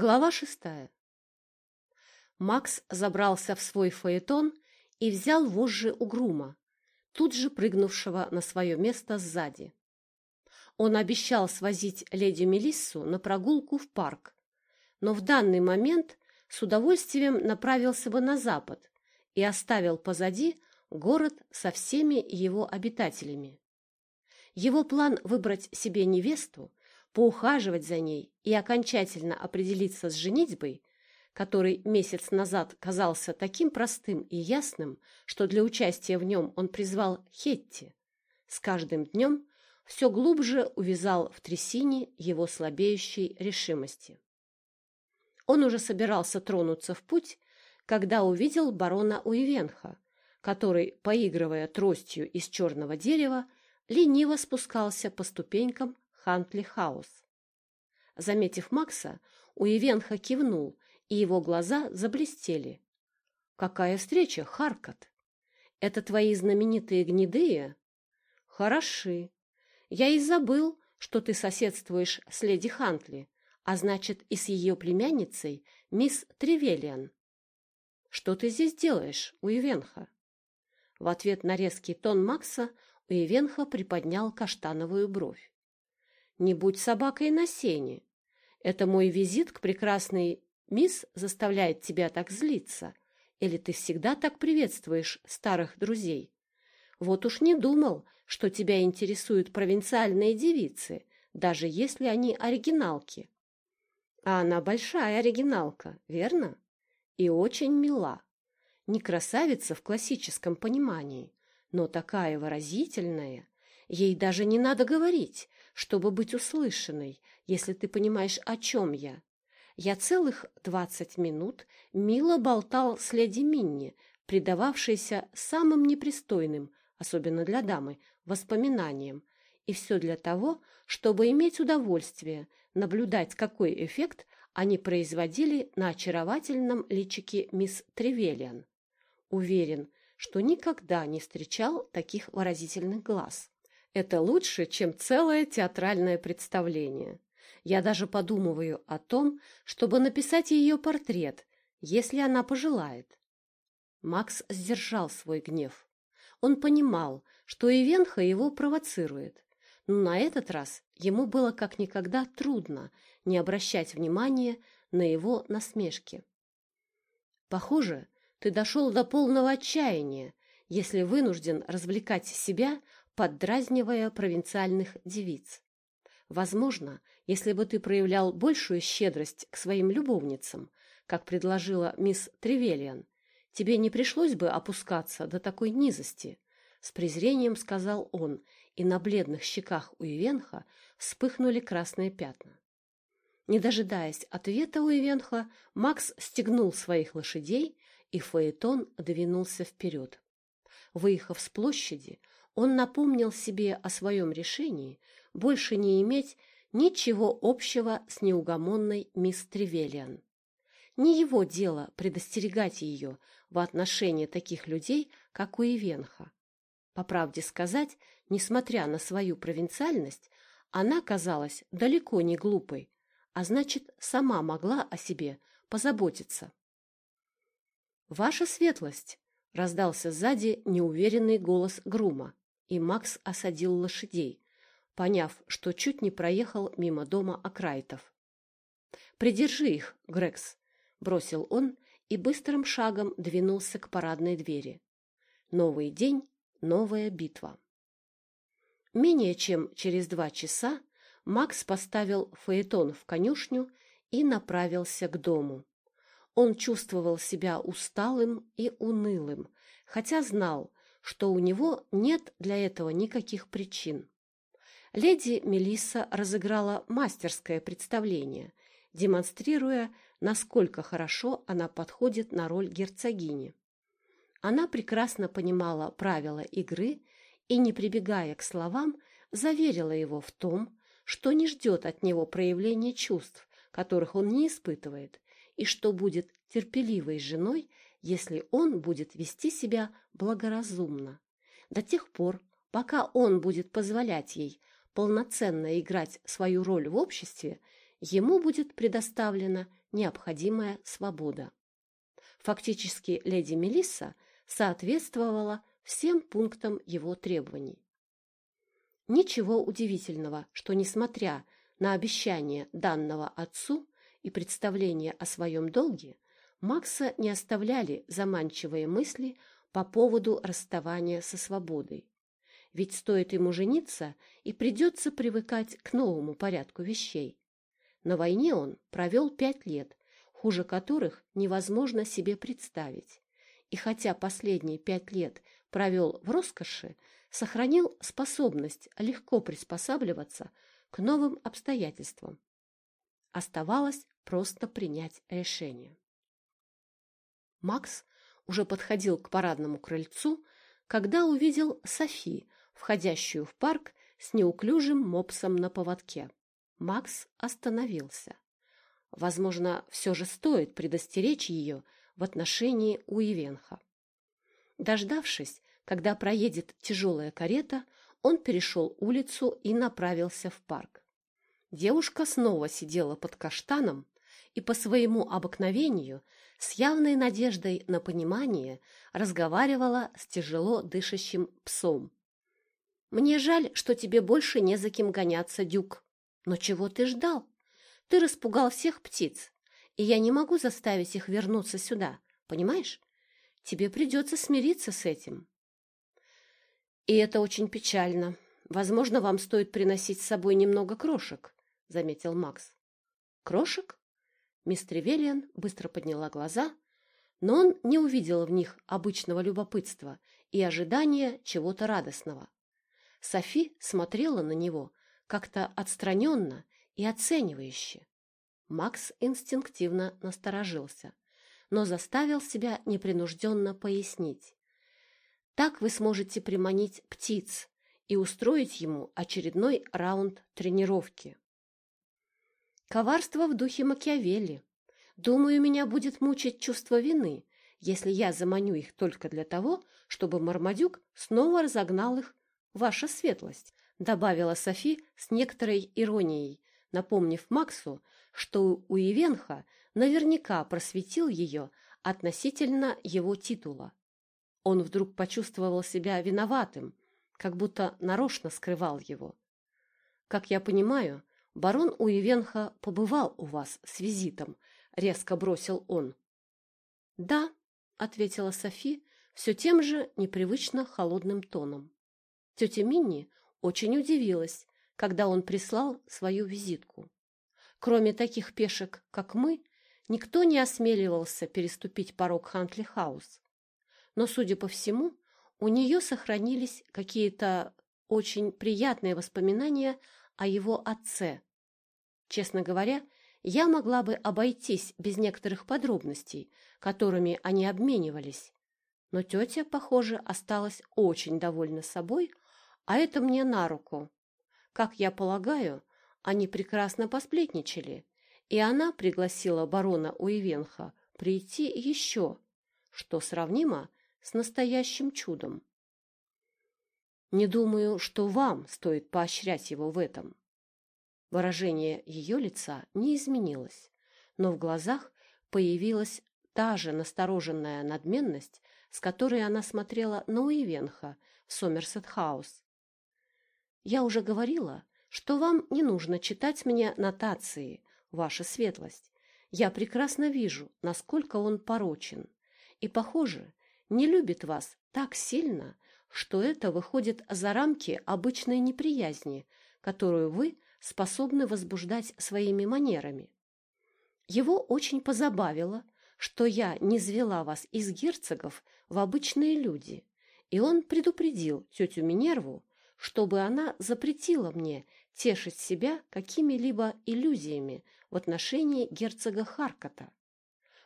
Глава шестая. Макс забрался в свой фаэтон и взял вожжи у грума, тут же прыгнувшего на свое место сзади. Он обещал свозить леди Мелиссу на прогулку в парк, но в данный момент с удовольствием направился бы на запад и оставил позади город со всеми его обитателями. Его план выбрать себе невесту поухаживать за ней и окончательно определиться с женитьбой, который месяц назад казался таким простым и ясным, что для участия в нем он призвал Хетти, с каждым днем все глубже увязал в трясине его слабеющей решимости. Он уже собирался тронуться в путь, когда увидел барона Уивенха, который, поигрывая тростью из черного дерева, лениво спускался по ступенькам Хантли Хаус. Заметив Макса, Уивенха кивнул, и его глаза заблестели. «Какая встреча, Харкот! Это твои знаменитые гнедые?» «Хороши. Я и забыл, что ты соседствуешь с леди Хантли, а значит, и с ее племянницей, мисс Тревелиан. Что ты здесь делаешь, Уивенха?» В ответ на резкий тон Макса Уивенха приподнял каштановую бровь. «Не будь собакой на сене. Это мой визит к прекрасной мисс заставляет тебя так злиться? Или ты всегда так приветствуешь старых друзей? Вот уж не думал, что тебя интересуют провинциальные девицы, даже если они оригиналки. А она большая оригиналка, верно? И очень мила. Не красавица в классическом понимании, но такая выразительная. Ей даже не надо говорить, чтобы быть услышанной, если ты понимаешь, о чем я. Я целых двадцать минут мило болтал с леди Минни, предававшейся самым непристойным, особенно для дамы, воспоминаниям, и все для того, чтобы иметь удовольствие наблюдать, какой эффект они производили на очаровательном личике мисс Тревелиан. Уверен, что никогда не встречал таких выразительных глаз. Это лучше, чем целое театральное представление. Я даже подумываю о том, чтобы написать ее портрет, если она пожелает. Макс сдержал свой гнев. Он понимал, что Ивенха его провоцирует, но на этот раз ему было как никогда трудно не обращать внимания на его насмешки. «Похоже, ты дошел до полного отчаяния, если вынужден развлекать себя поддразнивая провинциальных девиц. Возможно, если бы ты проявлял большую щедрость к своим любовницам, как предложила мисс Тревелиан, тебе не пришлось бы опускаться до такой низости, — с презрением сказал он, и на бледных щеках у Ивенха вспыхнули красные пятна. Не дожидаясь ответа у Ивенха, Макс стегнул своих лошадей, и Фаэтон двинулся вперед. Выехав с площади, он напомнил себе о своем решении больше не иметь ничего общего с неугомонной мисс Тревелиан. Не его дело предостерегать ее в отношении таких людей, как Уивенха. По правде сказать, несмотря на свою провинциальность, она казалась далеко не глупой, а значит, сама могла о себе позаботиться. «Ваша светлость!» — раздался сзади неуверенный голос Грума и Макс осадил лошадей, поняв, что чуть не проехал мимо дома Акрайтов. «Придержи их, Грекс», — бросил он и быстрым шагом двинулся к парадной двери. Новый день, новая битва. Менее чем через два часа Макс поставил фаэтон в конюшню и направился к дому. Он чувствовал себя усталым и унылым, хотя знал, что у него нет для этого никаких причин. Леди Мелисса разыграла мастерское представление, демонстрируя, насколько хорошо она подходит на роль герцогини. Она прекрасно понимала правила игры и, не прибегая к словам, заверила его в том, что не ждет от него проявления чувств, которых он не испытывает, и что будет терпеливой женой если он будет вести себя благоразумно. До тех пор, пока он будет позволять ей полноценно играть свою роль в обществе, ему будет предоставлена необходимая свобода. Фактически леди Мелисса соответствовала всем пунктам его требований. Ничего удивительного, что, несмотря на обещание данного отцу и представление о своем долге, Макса не оставляли заманчивые мысли по поводу расставания со свободой. Ведь стоит ему жениться, и придется привыкать к новому порядку вещей. На войне он провел пять лет, хуже которых невозможно себе представить. И хотя последние пять лет провел в роскоши, сохранил способность легко приспосабливаться к новым обстоятельствам. Оставалось просто принять решение. Макс уже подходил к парадному крыльцу, когда увидел Софи, входящую в парк с неуклюжим мопсом на поводке. Макс остановился. Возможно, все же стоит предостеречь ее в отношении Уивенха. Дождавшись, когда проедет тяжелая карета, он перешел улицу и направился в парк. Девушка снова сидела под каштаном и по своему обыкновению с явной надеждой на понимание разговаривала с тяжело дышащим псом. «Мне жаль, что тебе больше не за кем гоняться, Дюк. Но чего ты ждал? Ты распугал всех птиц, и я не могу заставить их вернуться сюда, понимаешь? Тебе придется смириться с этим». «И это очень печально. Возможно, вам стоит приносить с собой немного крошек», — заметил Макс. «Крошек?» Мисс Тревелиан быстро подняла глаза, но он не увидел в них обычного любопытства и ожидания чего-то радостного. Софи смотрела на него как-то отстраненно и оценивающе. Макс инстинктивно насторожился, но заставил себя непринужденно пояснить. Так вы сможете приманить птиц и устроить ему очередной раунд тренировки. Коварство в духе Макиавелли. Думаю, меня будет мучить чувство вины, если я заманю их только для того, чтобы Мармадюк снова разогнал их, ваша светлость, добавила Софи с некоторой иронией, напомнив Максу, что у Ивенха наверняка просветил ее относительно его титула. Он вдруг почувствовал себя виноватым, как будто нарочно скрывал его. Как я понимаю, барон Уивенха побывал у вас с визитом, резко бросил он. Да, ответила Софи все тем же непривычно холодным тоном. Тетя Минни очень удивилась, когда он прислал свою визитку. Кроме таких пешек, как мы, никто не осмеливался переступить порог Хантли-хаус. Но, судя по всему, у нее сохранились какие-то очень приятные воспоминания о его отце, Честно говоря, я могла бы обойтись без некоторых подробностей, которыми они обменивались. Но тетя, похоже, осталась очень довольна собой, а это мне на руку. Как я полагаю, они прекрасно посплетничали, и она пригласила барона Уивенха прийти еще, что сравнимо с настоящим чудом. Не думаю, что вам стоит поощрять его в этом. Выражение ее лица не изменилось, но в глазах появилась та же настороженная надменность, с которой она смотрела на Уивенха в Сомерсет-хаус. «Я уже говорила, что вам не нужно читать мне нотации, ваша светлость. Я прекрасно вижу, насколько он порочен, и, похоже, не любит вас так сильно, что это выходит за рамки обычной неприязни, которую вы способны возбуждать своими манерами. Его очень позабавило, что я не звела вас из герцогов в обычные люди, и он предупредил тетю Минерву, чтобы она запретила мне тешить себя какими-либо иллюзиями в отношении герцога Харкота.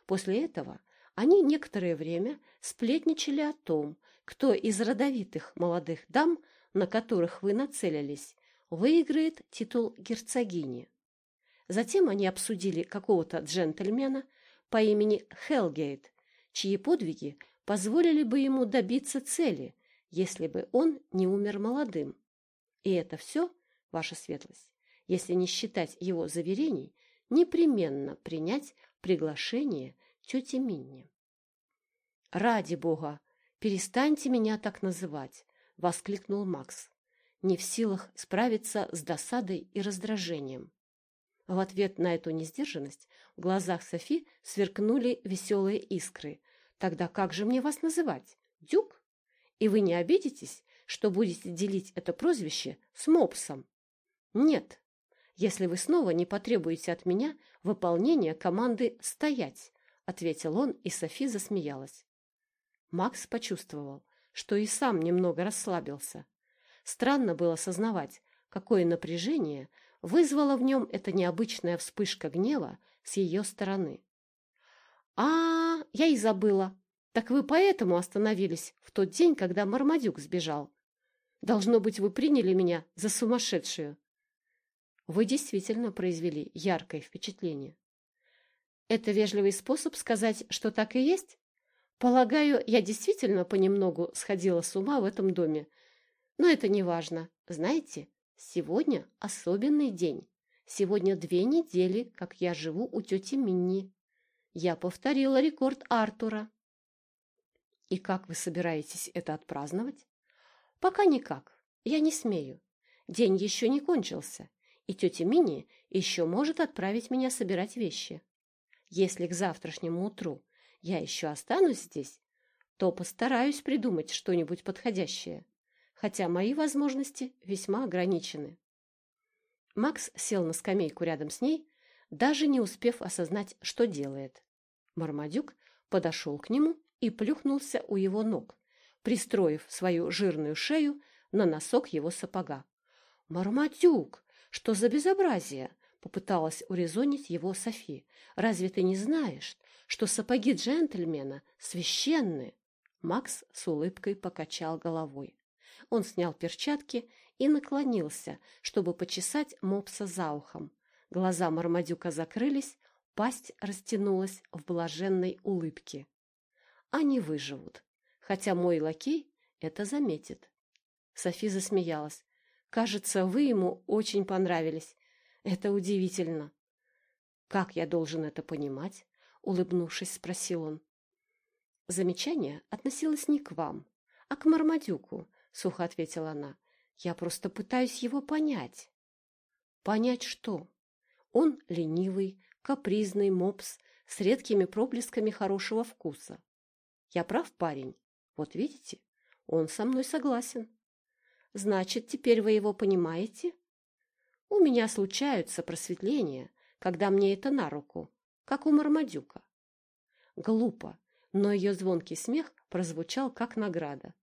После этого они некоторое время сплетничали о том, кто из родовитых молодых дам, на которых вы нацелились, выиграет титул герцогини. Затем они обсудили какого-то джентльмена по имени Хелгейт, чьи подвиги позволили бы ему добиться цели, если бы он не умер молодым. И это все, ваша светлость, если не считать его заверений, непременно принять приглашение тети Минни. «Ради бога, перестаньте меня так называть!» — воскликнул Макс, не в силах справиться с досадой и раздражением. В ответ на эту несдержанность в глазах Софи сверкнули веселые искры. «Тогда как же мне вас называть? Дюк? И вы не обидитесь, что будете делить это прозвище с Мопсом?» «Нет, если вы снова не потребуете от меня выполнения команды «стоять», — ответил он, и Софи засмеялась. Макс почувствовал, что и сам немного расслабился. Странно было сознавать, какое напряжение вызвала в нем эта необычная вспышка гнева с ее стороны. «А, я и забыла. Так вы поэтому остановились в тот день, когда Мармадюк сбежал. Должно быть, вы приняли меня за сумасшедшую». Вы действительно произвели яркое впечатление. Это вежливый способ сказать, что так и есть? Полагаю, я действительно понемногу сходила с ума в этом доме. Но это не важно. Знаете, сегодня особенный день. Сегодня две недели, как я живу у тети Минни. Я повторила рекорд Артура. И как вы собираетесь это отпраздновать? Пока никак. Я не смею. День еще не кончился, и тетя Мини еще может отправить меня собирать вещи. Если к завтрашнему утру я еще останусь здесь, то постараюсь придумать что-нибудь подходящее, хотя мои возможности весьма ограничены. Макс сел на скамейку рядом с ней, даже не успев осознать, что делает. Мармадюк подошел к нему и плюхнулся у его ног, пристроив свою жирную шею на носок его сапога. «Мармадюк, что за безобразие?» — попыталась урезонить его Софи. «Разве ты не знаешь, что сапоги джентльмена священны?» Макс с улыбкой покачал головой. Он снял перчатки и наклонился, чтобы почесать мопса за ухом. Глаза Мармадюка закрылись, пасть растянулась в блаженной улыбке. Они выживут, хотя мой лакей это заметит. Софи засмеялась. Кажется, вы ему очень понравились. Это удивительно. Как я должен это понимать? Улыбнувшись, спросил он. Замечание относилось не к вам, а к Мармадюку, сухо ответила она. Я просто пытаюсь его понять. Понять что? Он ленивый, капризный мопс с редкими проблесками хорошего вкуса. Я прав, парень? Вот видите, он со мной согласен. Значит, теперь вы его понимаете? У меня случаются просветления, когда мне это на руку, как у Мармадюка. Глупо, но ее звонкий смех прозвучал как награда.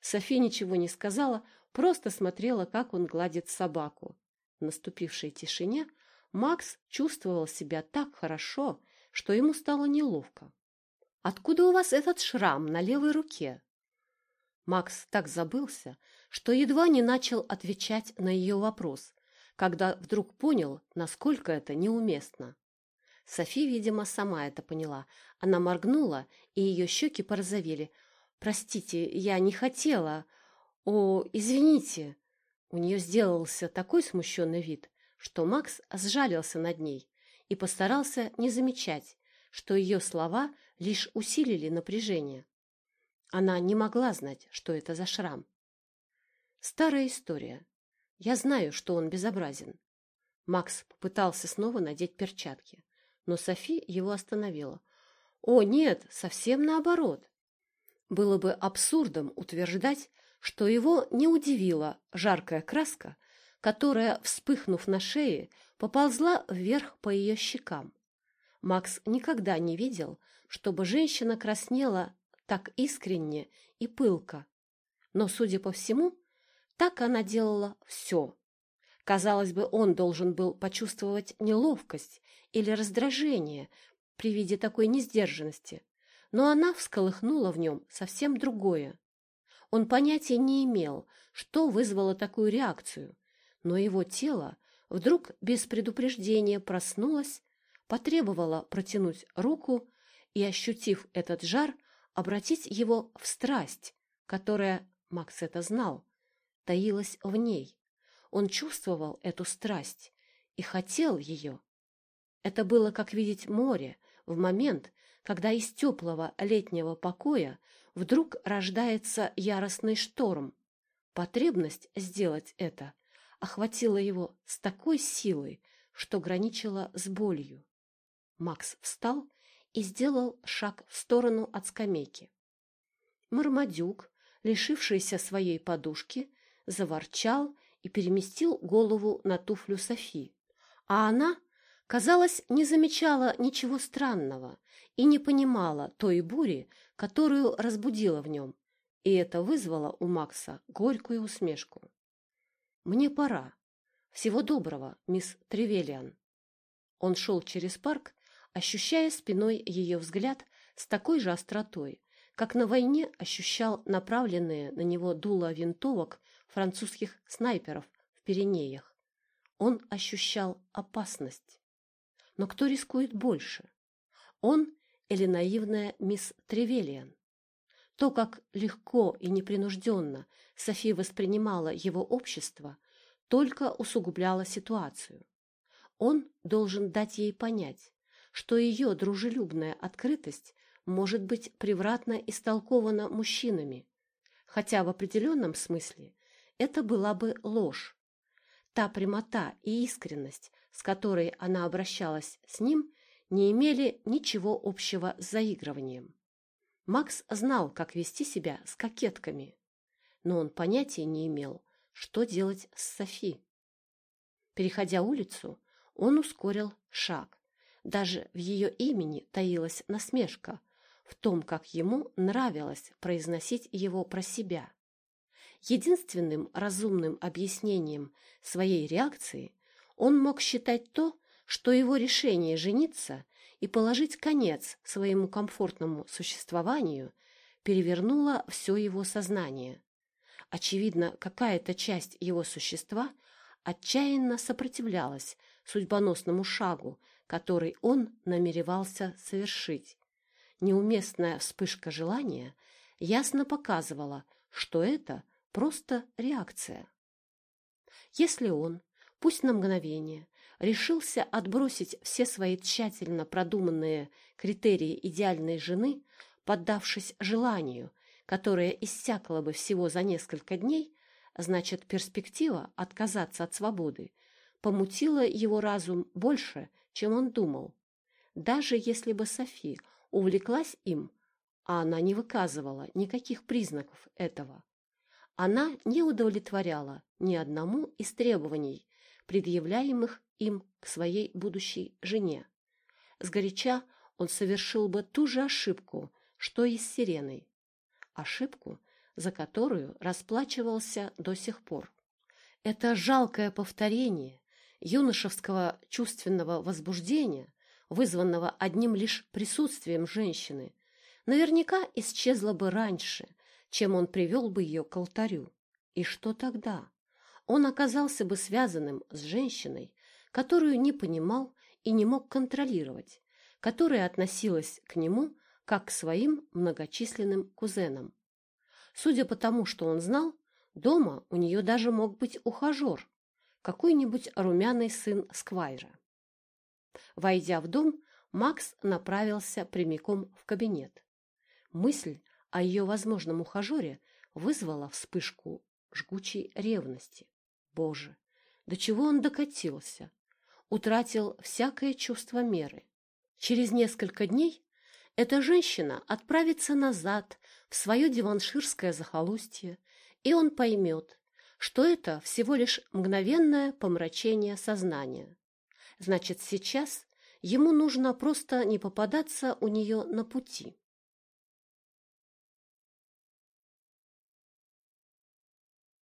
Софи ничего не сказала, просто смотрела, как он гладит собаку. В наступившей тишине Макс чувствовал себя так хорошо, что ему стало неловко. «Откуда у вас этот шрам на левой руке?» Макс так забылся, что едва не начал отвечать на ее вопрос, когда вдруг понял, насколько это неуместно. Софи, видимо, сама это поняла. Она моргнула, и ее щеки порозовели. «Простите, я не хотела. О, извините!» У нее сделался такой смущенный вид, что Макс сжалился над ней и постарался не замечать, что ее слова лишь усилили напряжение. Она не могла знать, что это за шрам. Старая история. Я знаю, что он безобразен. Макс попытался снова надеть перчатки, но Софи его остановила. О, нет, совсем наоборот. Было бы абсурдом утверждать, что его не удивила жаркая краска, которая, вспыхнув на шее, поползла вверх по ее щекам. Макс никогда не видел, чтобы женщина краснела так искренне и пылко. Но, судя по всему, так она делала все. Казалось бы, он должен был почувствовать неловкость или раздражение при виде такой несдержанности, но она всколыхнула в нем совсем другое. Он понятия не имел, что вызвало такую реакцию, но его тело вдруг без предупреждения проснулось, потребовало протянуть руку и, ощутив этот жар, обратить его в страсть, которая, Макс это знал, таилась в ней. Он чувствовал эту страсть и хотел ее. Это было как видеть море в момент, когда из теплого летнего покоя вдруг рождается яростный шторм. Потребность сделать это охватила его с такой силой, что граничила с болью. Макс встал и сделал шаг в сторону от скамейки. Мармадюк, лишившийся своей подушки, заворчал и переместил голову на туфлю Софи, а она, казалось, не замечала ничего странного и не понимала той бури, которую разбудила в нем, и это вызвало у Макса горькую усмешку. «Мне пора. Всего доброго, мисс Тревелиан». Он шел через парк, ощущая спиной ее взгляд с такой же остротой, как на войне ощущал направленные на него дуло винтовок французских снайперов в Пиренеях. Он ощущал опасность. Но кто рискует больше? Он или наивная мисс Тревелиан? То, как легко и непринужденно София воспринимала его общество, только усугубляло ситуацию. Он должен дать ей понять, что ее дружелюбная открытость может быть превратно истолкована мужчинами, хотя в определенном смысле это была бы ложь. Та прямота и искренность, с которой она обращалась с ним, не имели ничего общего с заигрыванием. Макс знал, как вести себя с кокетками, но он понятия не имел, что делать с Софи. Переходя улицу, он ускорил шаг. Даже в ее имени таилась насмешка в том, как ему нравилось произносить его про себя. Единственным разумным объяснением своей реакции он мог считать то, что его решение жениться и положить конец своему комфортному существованию перевернуло все его сознание. Очевидно, какая-то часть его существа отчаянно сопротивлялась судьбоносному шагу, который он намеревался совершить. Неуместная вспышка желания ясно показывала, что это просто реакция. Если он, пусть на мгновение, решился отбросить все свои тщательно продуманные критерии идеальной жены, поддавшись желанию, которое иссякло бы всего за несколько дней, значит, перспектива отказаться от свободы помутила его разум больше, чем он думал. Даже если бы Софи увлеклась им, а она не выказывала никаких признаков этого, она не удовлетворяла ни одному из требований, предъявляемых им к своей будущей жене. Сгоряча он совершил бы ту же ошибку, что и с Сиреной. Ошибку, за которую расплачивался до сих пор. Это жалкое повторение юношеского чувственного возбуждения, вызванного одним лишь присутствием женщины, наверняка исчезло бы раньше, чем он привел бы ее к алтарю. И что тогда? Он оказался бы связанным с женщиной, которую не понимал и не мог контролировать, которая относилась к нему как к своим многочисленным кузенам. Судя по тому, что он знал, дома у нее даже мог быть ухажер, какой-нибудь румяный сын Сквайра. Войдя в дом, Макс направился прямиком в кабинет. Мысль о ее возможном ухажере вызвала вспышку жгучей ревности. Боже, до чего он докатился? Утратил всякое чувство меры. Через несколько дней эта женщина отправится назад в свое диванширское захолустье, и он поймет, что это всего лишь мгновенное помрачение сознания. Значит, сейчас ему нужно просто не попадаться у нее на пути.